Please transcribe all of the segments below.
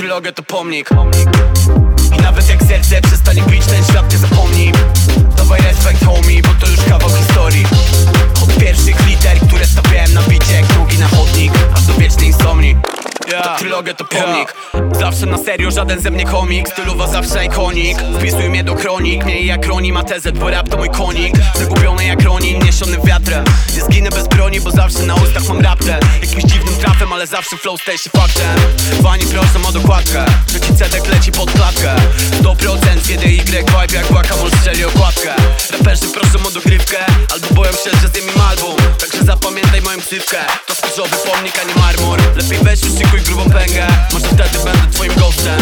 Trylogia to pomnik. I nawet jak serce przestanie bić, Trylogia to pomnik. Zawsze na serio, żaden ze mnie komik. Stylowa zawsze ikonik. Wpisuj mnie do kronik. Miej jak Roni ma TZ, bo rap to mój konik. Zagubiony jak niesiony wiatrem. Nie zginę bez broni, bo zawsze na ustach mam raptem. Jakimś dziwnym trafem, ale zawsze flow staje się faktem. Fani proszę o dokładkę. Trzeci cedek leci pod klatkę. 100% z Y vibe jak guacamole strzeli okładkę. Raperzy proszę o dogrywkę Albo boją się, że zjem im album. Także zapamiętaj moją ksywkę Skórzowy pomnik, a nie marmur. Lepiej weź już szykuj grubą pęgę. Może wtedy będę twoim ghostem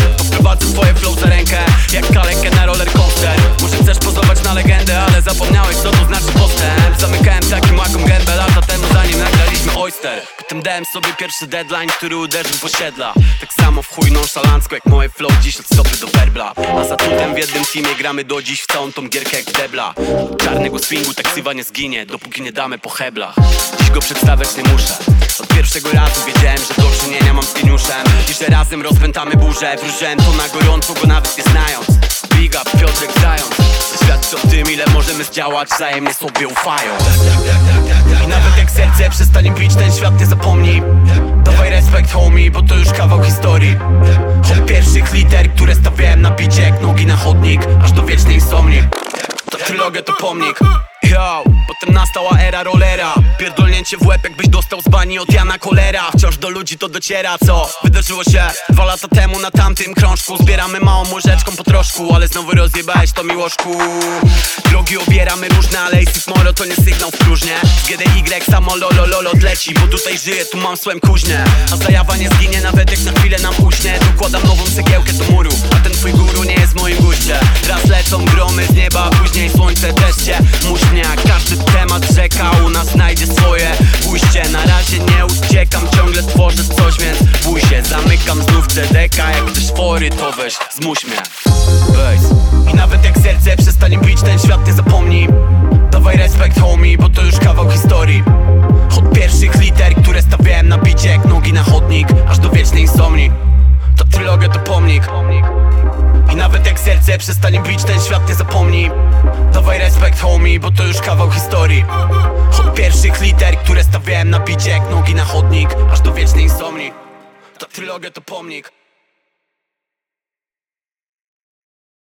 Potem dałem sobie pierwszy deadline, który uderzył w osiedla. Tak samo w chuj nonszalancko jak moje flow dziś od stopy do werbla. A za tutem w jednym teamie gramy do dziś w całą tą gierkę jak debla. Od czarnego swingu taksywa nie zginie, dopóki nie damy po heblach. Dziś go przedstawiać nie muszę. Od pierwszego razu wiedziałem, że do czynienia mam z geniuszem. I że razem rozpętamy burzę Wróżyłem to na gorąco, go nawet nie znając. Big up, Piotrek Zając. Świadczy o tym, ile możemy zdziałać, wzajemnie sobie ufają. I nawet jak serce przestanie bić, ten świat nie zapomni. Dawaj respekt homie, bo to już kawał historii. Od pierwszych liter, które stawiałem na bicie jak nogi na chodnik Aż do wiecznej insomni. Ta trylogia to pomnik Potem nastała era rollera Pierdolnięcie w łeb jakbyś dostał z bani od Jana Kolera. Wciąż do ludzi to dociera, co? Wydarzyło się Dwa lata temu na tamtym krążku. Zbieramy małą łyżeczką po troszku Ale znowu rozjebałeś to miłoszku. Drogi obieramy różne, ale Aces Moro to nie sygnał w próżnię Z GDY samo lolo lolo odleci Bo tutaj żyję, tu mam słem kuźnię. A zajawa nie zginie nawet jak na chwilę nam Zamykam znów CDK, jak też fory to weź, zmuś mnie. I nawet jak serce przestanie bić, ten świat nie zapomni. Dawaj respekt homie, bo to już kawał historii. Od pierwszych liter, które stawiałem na bicie jak nogi na chodnik Aż do wiecznej insomni. Ta trylogia to pomnik. I nawet jak serce przestanie bić, ten świat nie zapomni. Dawaj respekt homie, bo to już kawał historii. Od pierwszych liter, które stawiałem na bicie jak nogi na chodnik Aż do wiecznej insomni Ta trylogia to pomnik